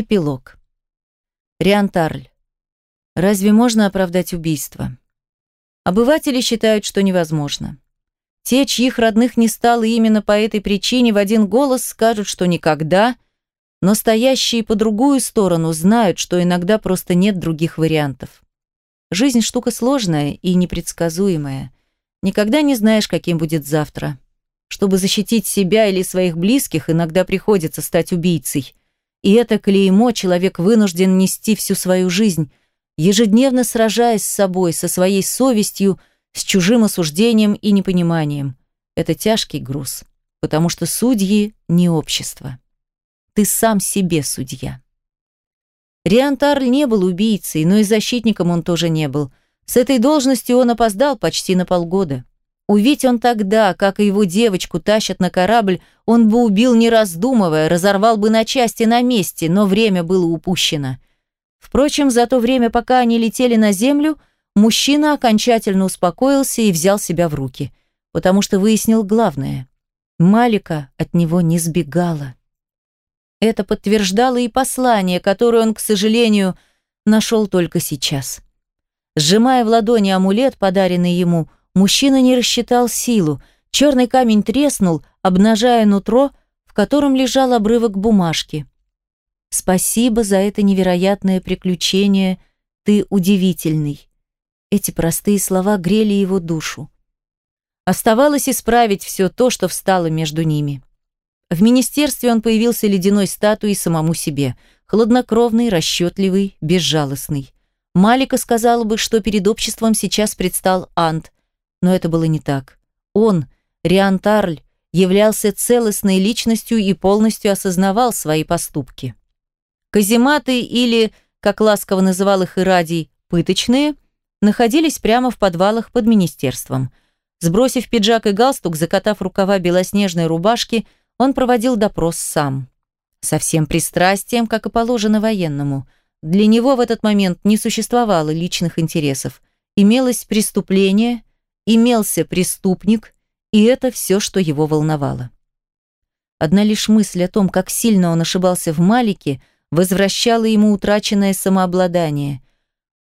Эпилог. Риантарль. Разве можно оправдать убийство? Обыватели считают, что невозможно. Те, чьих родных не стало именно по этой причине, в один голос скажут, что никогда, но стоящие по другую сторону знают, что иногда просто нет других вариантов. Жизнь штука сложная и непредсказуемая. Никогда не знаешь, каким будет завтра. Чтобы защитить себя или своих близких, иногда приходится стать убийцей. И это клеймо человек вынужден нести всю свою жизнь, ежедневно сражаясь с собой, со своей совестью, с чужим осуждением и непониманием. Это тяжкий груз, потому что судьи не общество. Ты сам себе судья. Риан Тарль не был убийцей, но и защитником он тоже не был. С этой должностью он опоздал почти на полгода. Увидь он тогда, как его девочку тащат на корабль, он бы убил не раздумывая, разорвал бы на части на месте, но время было упущено. Впрочем, за то время, пока они летели на землю, мужчина окончательно успокоился и взял себя в руки, потому что выяснил главное. Малика от него не сбегала. Это подтверждало и послание, которое он, к сожалению, нашел только сейчас. Сжимая в ладони амулет, подаренный ему, Мужчина не рассчитал силу. Черный камень треснул, обнажая нутро, в котором лежал обрывок бумажки. «Спасибо за это невероятное приключение. Ты удивительный». Эти простые слова грели его душу. Оставалось исправить все то, что встало между ними. В министерстве он появился ледяной статуей самому себе. Хладнокровный, расчетливый, безжалостный. Малика сказала бы, что перед обществом сейчас предстал Ант, но это было не так. Он, Риан Тарль, являлся целостной личностью и полностью осознавал свои поступки. Казематы или, как ласково называл их Ирадий, пыточные, находились прямо в подвалах под министерством. Сбросив пиджак и галстук, закатав рукава белоснежной рубашки, он проводил допрос сам. Со всем пристрастием, как и положено военному. Для него в этот момент не существовало личных интересов. Имелось преступление, имелся преступник, и это все, что его волновало. Одна лишь мысль о том, как сильно он ошибался в Малике, возвращала ему утраченное самообладание.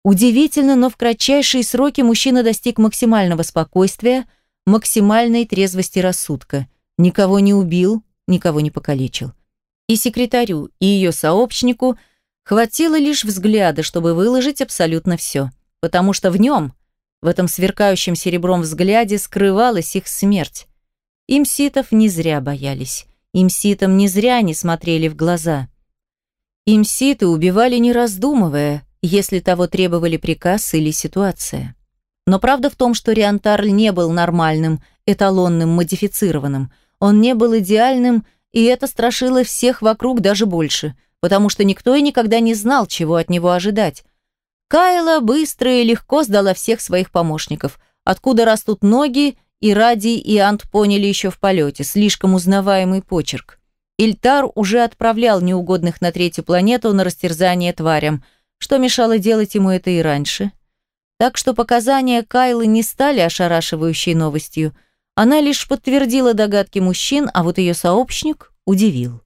Удивительно, но в кратчайшие сроки мужчина достиг максимального спокойствия, максимальной трезвости рассудка. Никого не убил, никого не покалечил. И секретарю, и ее сообщнику хватило лишь взгляда, чтобы выложить абсолютно все. Потому что в нем – в этом сверкающем серебром взгляде скрывалась их смерть. Имситов не зря боялись. Имситам не зря не смотрели в глаза. Имситы убивали не раздумывая, если того требовали приказ или ситуация. Но правда в том, что Риантарль не был нормальным, эталонным, модифицированным. Он не был идеальным, и это страшило всех вокруг даже больше, потому что никто и никогда не знал, чего от него ожидать. Кайла быстро и легко сдала всех своих помощников. Откуда растут ноги, и Ради, и Ант поняли еще в полете. Слишком узнаваемый почерк. Ильтар уже отправлял неугодных на третью планету на растерзание тварям. Что мешало делать ему это и раньше? Так что показания Кайлы не стали ошарашивающей новостью. Она лишь подтвердила догадки мужчин, а вот ее сообщник удивил.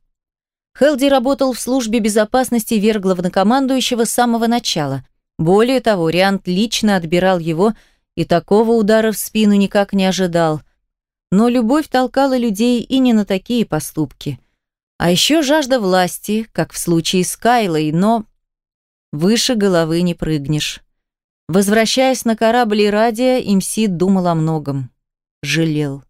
Хелди работал в службе безопасности верглавнокомандующего с самого начала. Более того, Риант лично отбирал его и такого удара в спину никак не ожидал. Но любовь толкала людей и не на такие поступки. А еще жажда власти, как в случае с Кайлой, но выше головы не прыгнешь. Возвращаясь на корабль Радия, Имсид думал о многом. Жалел.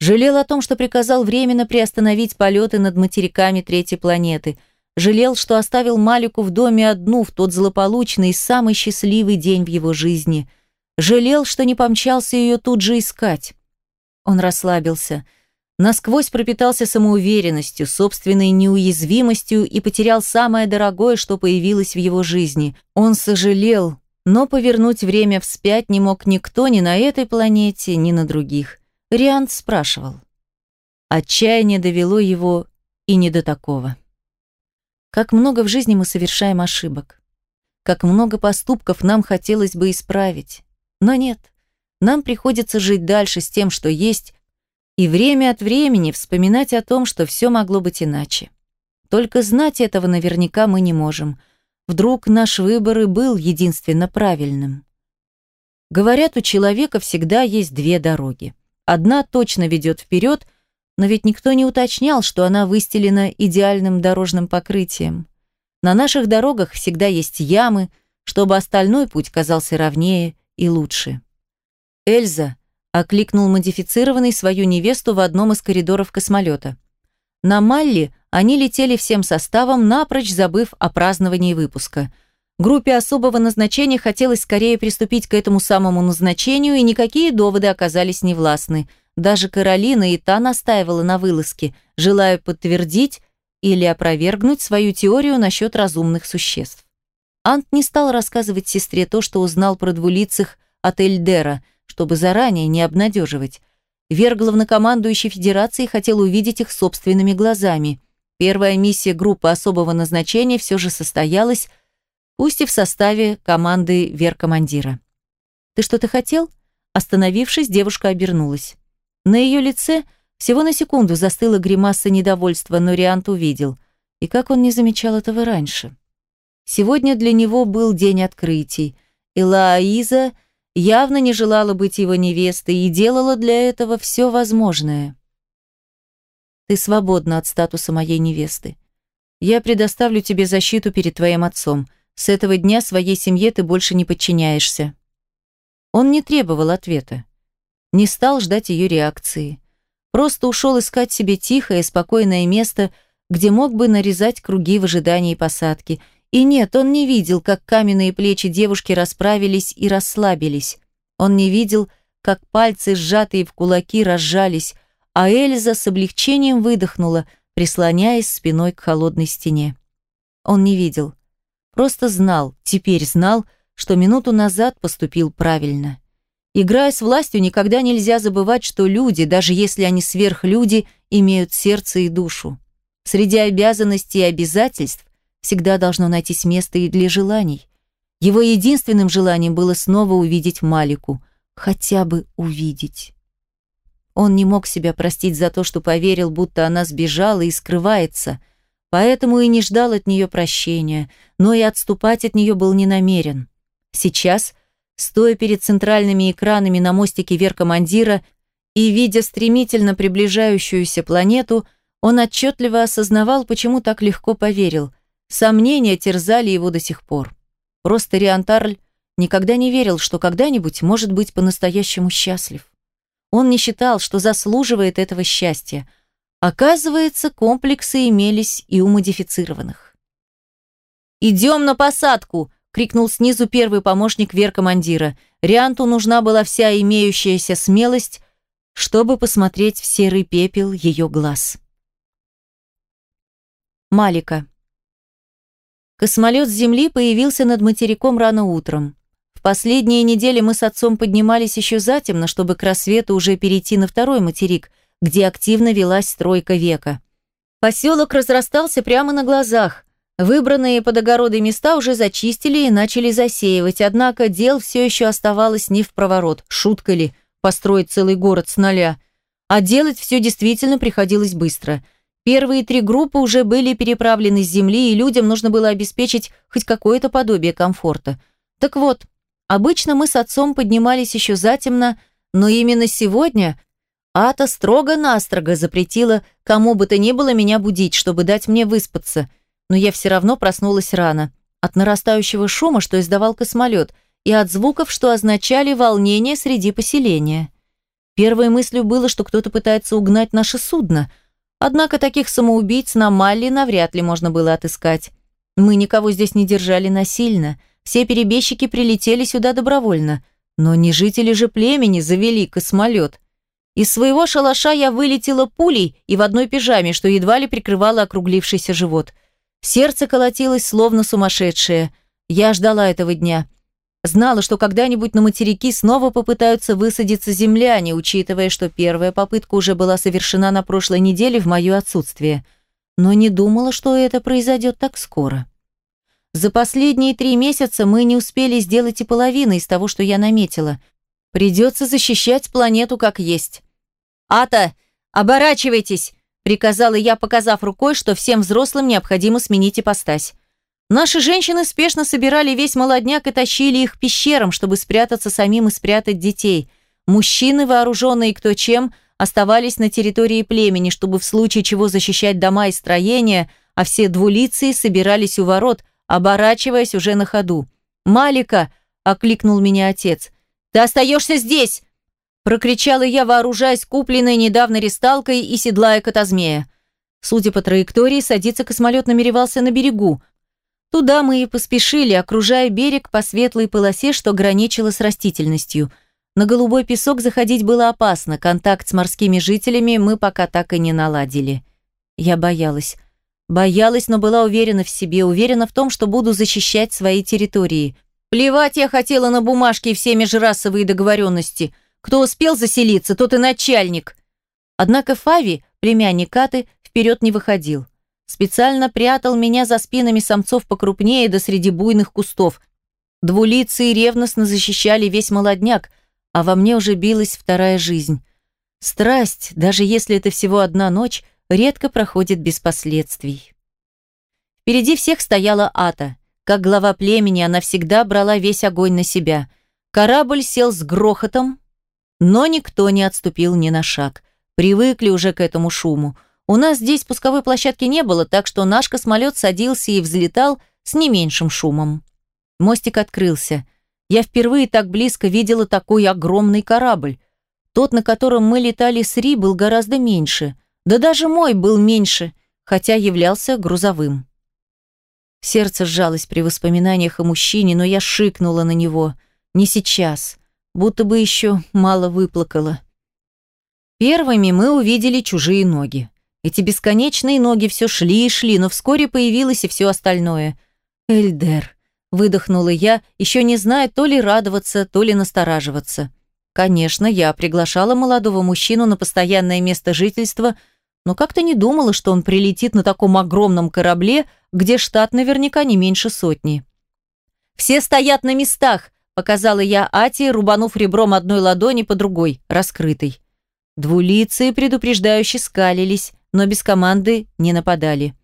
Жалел о том, что приказал временно приостановить полеты над материками третьей планеты – Жалел, что оставил Малику в доме одну в тот злополучный, самый счастливый день в его жизни. Жалел, что не помчался ее тут же искать. Он расслабился. Насквозь пропитался самоуверенностью, собственной неуязвимостью и потерял самое дорогое, что появилось в его жизни. Он сожалел, но повернуть время вспять не мог никто ни на этой планете, ни на других. Риант спрашивал. Отчаяние довело его и не до такого. Как много в жизни мы совершаем ошибок. Как много поступков нам хотелось бы исправить. Но нет. Нам приходится жить дальше с тем, что есть, и время от времени вспоминать о том, что все могло быть иначе. Только знать этого наверняка мы не можем. Вдруг наш выбор и был единственно правильным. Говорят, у человека всегда есть две дороги. Одна точно ведет вперед, но ведь никто не уточнял, что она выстелена идеальным дорожным покрытием. На наших дорогах всегда есть ямы, чтобы остальной путь казался ровнее и лучше. «Эльза», — окликнул модифицированный свою невесту в одном из коридоров космолета. На Малли они летели всем составом, напрочь забыв о праздновании выпуска. Группе особого назначения хотелось скорее приступить к этому самому назначению, и никакие доводы оказались невластны. Даже Каролина и та настаивала на вылазке, желая подтвердить или опровергнуть свою теорию насчет разумных существ. Ант не стал рассказывать сестре то, что узнал про двулицых от Эльдера, чтобы заранее не обнадеживать. Вер, главнокомандующий Федерации, хотел увидеть их собственными глазами – Первая миссия группы особого назначения все же состоялась, пусть и в составе команды веркомандира. «Ты что-то хотел?» Остановившись, девушка обернулась. На ее лице всего на секунду застыла гримаса недовольства, но Риант увидел. И как он не замечал этого раньше? Сегодня для него был день открытий. И Лаиза явно не желала быть его невестой и делала для этого все возможное. Ты свободна от статуса моей невесты. Я предоставлю тебе защиту перед твоим отцом. С этого дня своей семье ты больше не подчиняешься». Он не требовал ответа. Не стал ждать ее реакции. Просто ушел искать себе тихое, спокойное место, где мог бы нарезать круги в ожидании посадки. И нет, он не видел, как каменные плечи девушки расправились и расслабились. Он не видел, как пальцы, сжатые в кулаки, разжались, а Эльза с облегчением выдохнула, прислоняясь спиной к холодной стене. Он не видел, просто знал, теперь знал, что минуту назад поступил правильно. Играя с властью, никогда нельзя забывать, что люди, даже если они сверхлюди, имеют сердце и душу. Среди обязанностей и обязательств всегда должно найтись место и для желаний. Его единственным желанием было снова увидеть Малику, хотя бы увидеть. Он не мог себя простить за то, что поверил, будто она сбежала и скрывается, поэтому и не ждал от нее прощения, но и отступать от нее был не намерен. Сейчас, стоя перед центральными экранами на мостике веркомандира и видя стремительно приближающуюся планету, он отчетливо осознавал, почему так легко поверил. Сомнения терзали его до сих пор. Просто Риантарль никогда не верил, что когда-нибудь может быть по-настоящему счастлив. Он не считал, что заслуживает этого счастья. Оказывается, комплексы имелись и у модифицированных. «Идем на посадку!» — крикнул снизу первый помощник веркомандира. Рианту нужна была вся имеющаяся смелость, чтобы посмотреть в серый пепел ее глаз. Малика. Космолет с Земли появился над материком рано утром последние недели мы с отцом поднимались еще затемно, чтобы к рассвету уже перейти на второй материк, где активно велась стройка века. Поселок разрастался прямо на глазах. Выбранные под огороды места уже зачистили и начали засеивать, однако дел все еще оставалось не в проворот. Шутка ли, построить целый город с нуля? А делать все действительно приходилось быстро. Первые три группы уже были переправлены с земли, и людям нужно было обеспечить хоть какое-то подобие комфорта. Так вот, Обычно мы с отцом поднимались еще затемно, но именно сегодня Ата строго-настрого запретила кому бы то ни было меня будить, чтобы дать мне выспаться, но я все равно проснулась рано. От нарастающего шума, что издавал космолет, и от звуков, что означали волнение среди поселения. Первой мыслью было, что кто-то пытается угнать наше судно, однако таких самоубийц на Малли навряд ли можно было отыскать. Мы никого здесь не держали насильно – все перебежчики прилетели сюда добровольно. Но не жители же племени завели космолет. Из своего шалаша я вылетела пулей и в одной пижаме, что едва ли прикрывало округлившийся живот. Сердце колотилось, словно сумасшедшее. Я ждала этого дня. Знала, что когда-нибудь на материки снова попытаются высадиться земляне, учитывая, что первая попытка уже была совершена на прошлой неделе в мое отсутствие. Но не думала, что это произойдет так скоро. За последние три месяца мы не успели сделать и половины из того, что я наметила. Придется защищать планету как есть. «Ата, оборачивайтесь!» Приказала я, показав рукой, что всем взрослым необходимо сменить ипостась. Наши женщины спешно собирали весь молодняк и тащили их пещерам, чтобы спрятаться самим и спрятать детей. Мужчины, вооруженные кто чем, оставались на территории племени, чтобы в случае чего защищать дома и строения, а все двулицые собирались у ворот, оборачиваясь уже на ходу. «Малика!» – окликнул меня отец. «Ты остаешься здесь!» Прокричала я, вооружаясь купленной недавно ресталкой и седлая котозмея. Судя по траектории, садиться космолет намеревался на берегу – Туда мы и поспешили, окружая берег по светлой полосе, что граничило с растительностью. На голубой песок заходить было опасно, контакт с морскими жителями мы пока так и не наладили. Я боялась. Боялась, но была уверена в себе, уверена в том, что буду защищать свои территории. Плевать я хотела на бумажки и все межрасовые договоренности. Кто успел заселиться, тот и начальник. Однако Фави, племянник Каты, вперед не выходил. Специально прятал меня за спинами самцов покрупнее да среди буйных кустов. Двулицы ревностно защищали весь молодняк, а во мне уже билась вторая жизнь. Страсть, даже если это всего одна ночь, редко проходит без последствий. Впереди всех стояла Ата. Как глава племени она всегда брала весь огонь на себя. Корабль сел с грохотом, но никто не отступил ни на шаг. Привыкли уже к этому шуму. У нас здесь пусковой площадки не было, так что наш космолет садился и взлетал с не меньшим шумом. Мостик открылся. Я впервые так близко видела такой огромный корабль. Тот, на котором мы летали с Ри, был гораздо меньше. Да даже мой был меньше, хотя являлся грузовым. Сердце сжалось при воспоминаниях о мужчине, но я шикнула на него. Не сейчас, будто бы еще мало выплакала. Первыми мы увидели чужие ноги. Эти бесконечные ноги все шли и шли, но вскоре появилось и все остальное. «Эльдер», — выдохнула я, еще не зная то ли радоваться, то ли настораживаться. Конечно, я приглашала молодого мужчину на постоянное место жительства, но как-то не думала, что он прилетит на таком огромном корабле, где штат наверняка не меньше сотни. «Все стоят на местах», — показала я Ати, рубанув ребром одной ладони по другой, раскрытой. Двулицые предупреждающе скалились, но без команды не нападали.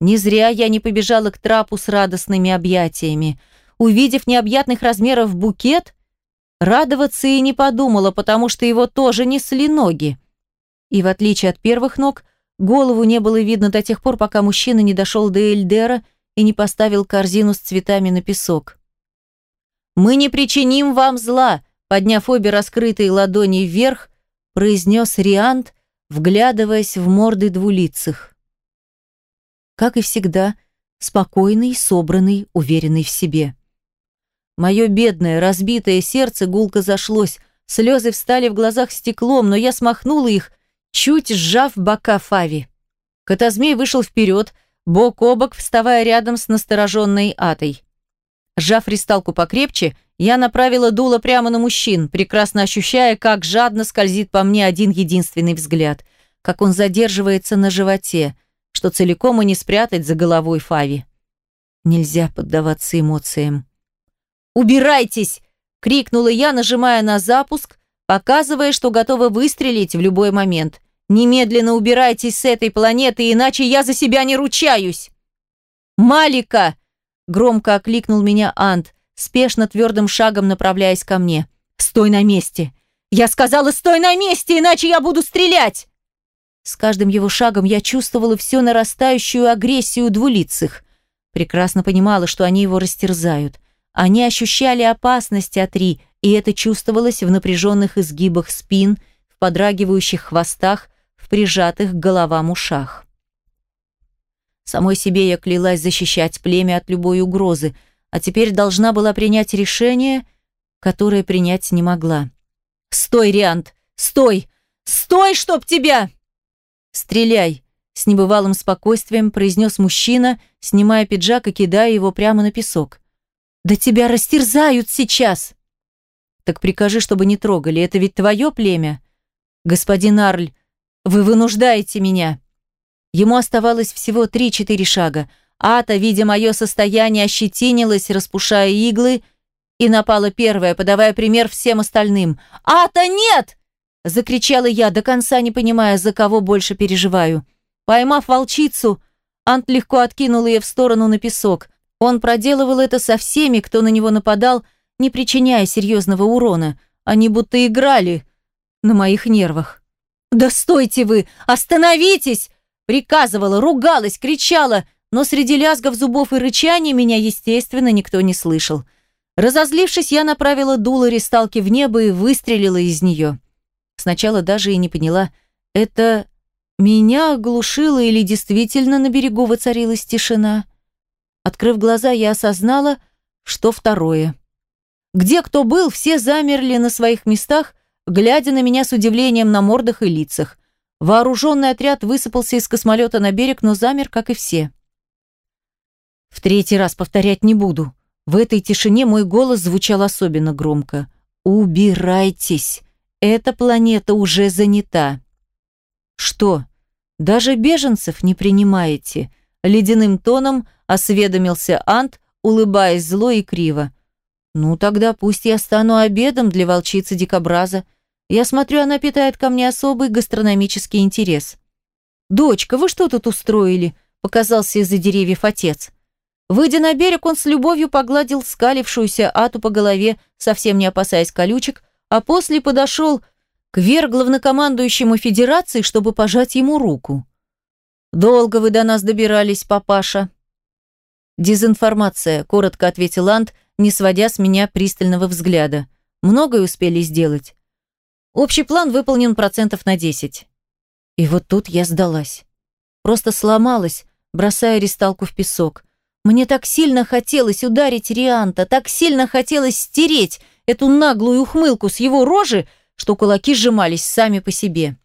Не зря я не побежала к трапу с радостными объятиями. Увидев необъятных размеров букет, радоваться и не подумала, потому что его тоже несли ноги. И в отличие от первых ног, голову не было видно до тех пор, пока мужчина не дошел до Эльдера и не поставил корзину с цветами на песок. «Мы не причиним вам зла», подняв обе раскрытые ладони вверх, произнес Риант, вглядываясь в морды двулицых. Как и всегда, спокойный, собранный, уверенный в себе. Мое бедное, разбитое сердце гулко зашлось, слезы встали в глазах стеклом, но я смахнула их, чуть сжав бока Фави. Котозмей вышел вперед, бок о бок, вставая рядом с настороженной Атой. Сжав ристалку покрепче, я направила дуло прямо на мужчин, прекрасно ощущая, как жадно скользит по мне один единственный взгляд, как он задерживается на животе, что целиком и не спрятать за головой Фави. Нельзя поддаваться эмоциям. «Убирайтесь!» — крикнула я, нажимая на запуск, показывая, что готова выстрелить в любой момент. «Немедленно убирайтесь с этой планеты, иначе я за себя не ручаюсь!» «Малика!» — громко окликнул меня Ант, спешно твердым шагом направляясь ко мне. «Стой на месте! Я сказала, стой на месте, иначе я буду стрелять!» С каждым его шагом я чувствовала все нарастающую агрессию двулицых. Прекрасно понимала, что они его растерзают. Они ощущали опасность от и это чувствовалось в напряженных изгибах спин, в подрагивающих хвостах, в прижатых к головам ушах. Самой себе я клялась защищать племя от любой угрозы, а теперь должна была принять решение, которое принять не могла. «Стой, Риант! Стой! Стой, чтоб тебя!» «Стреляй!» — с небывалым спокойствием произнес мужчина, снимая пиджак и кидая его прямо на песок. «Да тебя растерзают сейчас!» «Так прикажи, чтобы не трогали, это ведь твое племя!» «Господин Арль, вы вынуждаете меня!» Ему оставалось всего три-четыре шага — Ата, видя мое состояние, ощетинилась, распушая иглы, и напала первая, подавая пример всем остальным. «Ата, нет!» – закричала я, до конца не понимая, за кого больше переживаю. Поймав волчицу, Ант легко откинул ее в сторону на песок. Он проделывал это со всеми, кто на него нападал, не причиняя серьезного урона. Они будто играли на моих нервах. «Да стойте вы! Остановитесь!» Приказывала, ругалась, кричала, но среди лязгов зубов и рычаний меня, естественно, никто не слышал. Разозлившись, я направила дуло ристалки в небо и выстрелила из нее. Сначала даже и не поняла, это меня оглушило или действительно на берегу воцарилась тишина. Открыв глаза, я осознала, что второе. Где кто был, все замерли на своих местах, глядя на меня с удивлением на мордах и лицах. Вооруженный отряд высыпался из космолета на берег, но замер, как и все. В третий раз повторять не буду. В этой тишине мой голос звучал особенно громко. «Убирайтесь! Эта планета уже занята!» «Что, даже беженцев не принимаете?» Ледяным тоном осведомился Ант, улыбаясь зло и криво. «Ну, тогда пусть я стану обедом для волчицы-дикобраза. Я смотрю, она питает ко мне особый гастрономический интерес». «Дочка, вы что тут устроили?» – показался из-за деревьев отец. Выйдя на берег, он с любовью погладил скалившуюся Ату по голове, совсем не опасаясь колючек, а после подошел к вер главнокомандующему Федерации, чтобы пожать ему руку. «Долго вы до нас добирались, папаша?» «Дезинформация», – коротко ответил Ант, не сводя с меня пристального взгляда. «Многое успели сделать. Общий план выполнен процентов на 10». И вот тут я сдалась. Просто сломалась, бросая ристалку в песок. Мне так сильно хотелось ударить Рианта, так сильно хотелось стереть эту наглую ухмылку с его рожи, что кулаки сжимались сами по себе.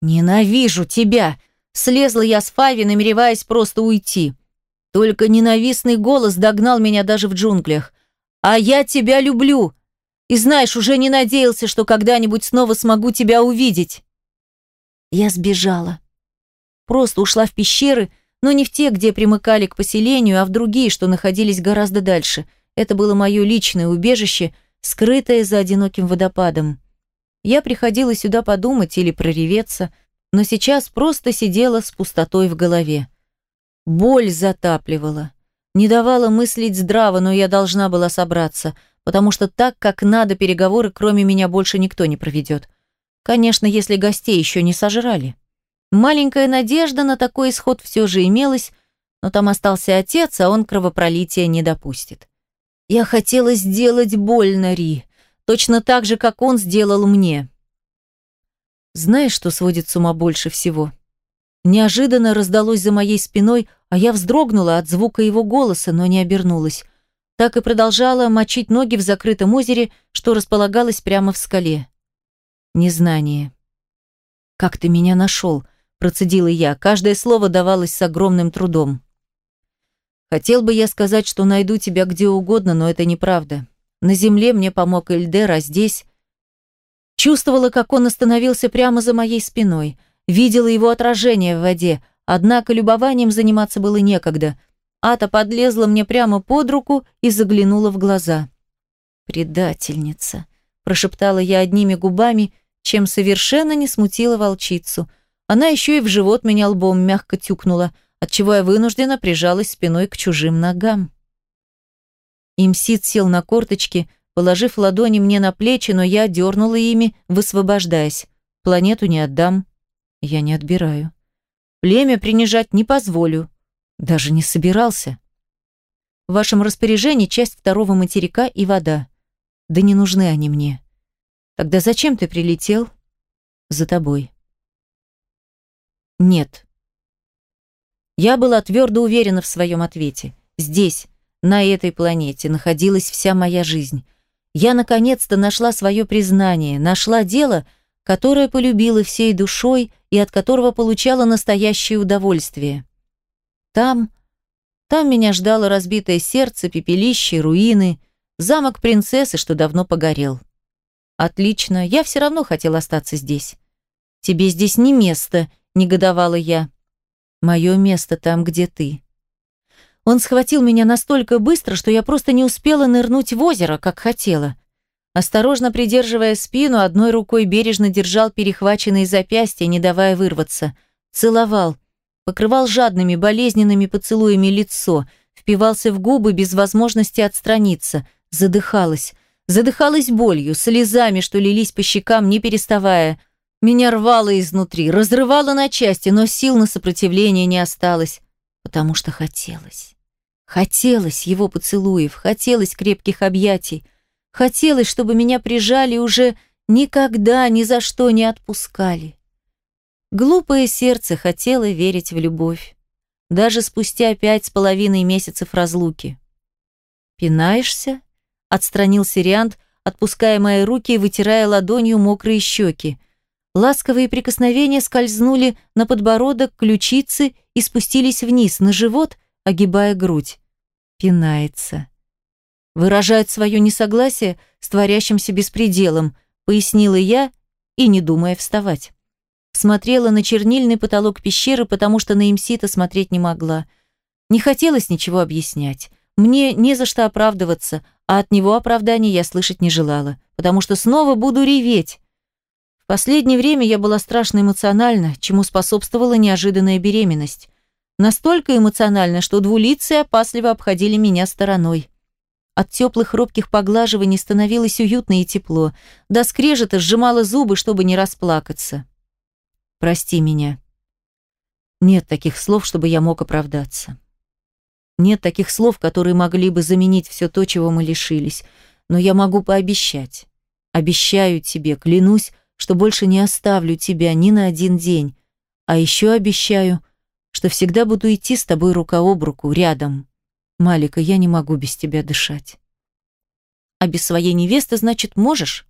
«Ненавижу тебя!» Слезла я с Фави, намереваясь просто уйти. Только ненавистный голос догнал меня даже в джунглях. «А я тебя люблю!» И знаешь, уже не надеялся, что когда-нибудь снова смогу тебя увидеть. Я сбежала. Просто ушла в пещеры, но не в те, где примыкали к поселению, а в другие, что находились гораздо дальше. Это было мое личное убежище, скрытое за одиноким водопадом. Я приходила сюда подумать или прореветься, но сейчас просто сидела с пустотой в голове. Боль затапливала. Не давала мыслить здраво, но я должна была собраться, потому что так, как надо, переговоры кроме меня больше никто не проведет. Конечно, если гостей еще не сожрали. Маленькая надежда на такой исход все же имелась, но там остался отец, а он кровопролития не допустит. Я хотела сделать больно Ри, точно так же, как он сделал мне. Знаешь, что сводит с ума больше всего? Неожиданно раздалось за моей спиной, а я вздрогнула от звука его голоса, но не обернулась. Так и продолжала мочить ноги в закрытом озере, что располагалось прямо в скале. Незнание. «Как ты меня нашел?» процедила я. Каждое слово давалось с огромным трудом. Хотел бы я сказать, что найду тебя где угодно, но это неправда. На земле мне помог Эльдер, а здесь... Чувствовала, как он остановился прямо за моей спиной. Видела его отражение в воде, однако любованием заниматься было некогда. Ата подлезла мне прямо под руку и заглянула в глаза. «Предательница», – прошептала я одними губами, чем совершенно не смутила волчицу – она еще и в живот меня лбом мягко тюкнула, отчего я вынуждена прижалась спиной к чужим ногам. Имсид сел на корточки, положив ладони мне на плечи, но я дернула ими, высвобождаясь. Планету не отдам. Я не отбираю. Племя принижать не позволю. Даже не собирался. В вашем распоряжении часть второго материка и вода. Да не нужны они мне. Тогда зачем ты прилетел? За тобой. Нет. Я была твердо уверена в своем ответе. Здесь, на этой планете, находилась вся моя жизнь. Я наконец-то нашла свое признание, нашла дело, которое полюбила всей душой и от которого получала настоящее удовольствие. Там, там меня ждало разбитое сердце, пепелище, руины, замок принцессы, что давно погорел. Отлично, я все равно хотела остаться здесь. Тебе здесь не место, негодовала я. Мое место там, где ты. Он схватил меня настолько быстро, что я просто не успела нырнуть в озеро, как хотела. Осторожно придерживая спину, одной рукой бережно держал перехваченные запястья, не давая вырваться. Целовал. Покрывал жадными, болезненными поцелуями лицо, впивался в губы без возможности отстраниться, задыхалась, задыхалась болью, слезами, что лились по щекам, не переставая. Меня рвало изнутри, разрывало на части, но сил на сопротивление не осталось, потому что хотелось. Хотелось его поцелуев, хотелось крепких объятий, хотелось, чтобы меня прижали уже никогда ни за что не отпускали. Глупое сердце хотело верить в любовь, даже спустя пять с половиной месяцев разлуки. «Пинаешься?» — отстранился Риант, отпуская мои руки и вытирая ладонью мокрые щеки. Ласковые прикосновения скользнули на подбородок, ключицы и спустились вниз, на живот, огибая грудь. Пинается. Выражает свое несогласие с творящимся беспределом, пояснила я и не думая вставать. Смотрела на чернильный потолок пещеры, потому что на имсита смотреть не могла. Не хотелось ничего объяснять. Мне не за что оправдываться, а от него оправданий я слышать не желала, потому что снова буду реветь. В последнее время я была страшно эмоциональна, чему способствовала неожиданная беременность. Настолько эмоционально, что двулицые опасливо обходили меня стороной. От теплых робких поглаживаний становилось уютно и тепло. До скрежета сжимала зубы, чтобы не расплакаться. «Прости меня». Нет таких слов, чтобы я мог оправдаться. Нет таких слов, которые могли бы заменить все то, чего мы лишились. Но я могу пообещать. Обещаю тебе, клянусь, что больше не оставлю тебя ни на один день. А еще обещаю – что всегда буду идти с тобой рука об руку, рядом. Малика, я не могу без тебя дышать. А без своей невесты, значит, можешь?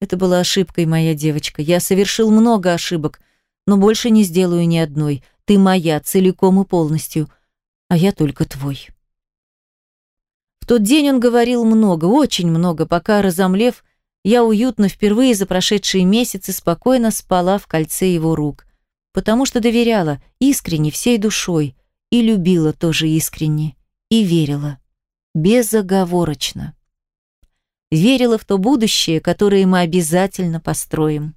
Это была ошибкой, моя девочка. Я совершил много ошибок, но больше не сделаю ни одной. Ты моя, целиком и полностью, а я только твой. В тот день он говорил много, очень много, пока, разомлев, я уютно впервые за прошедшие месяцы спокойно спала в кольце его рук потому что доверяла искренне, всей душой, и любила тоже искренне, и верила, безоговорочно. Верила в то будущее, которое мы обязательно построим.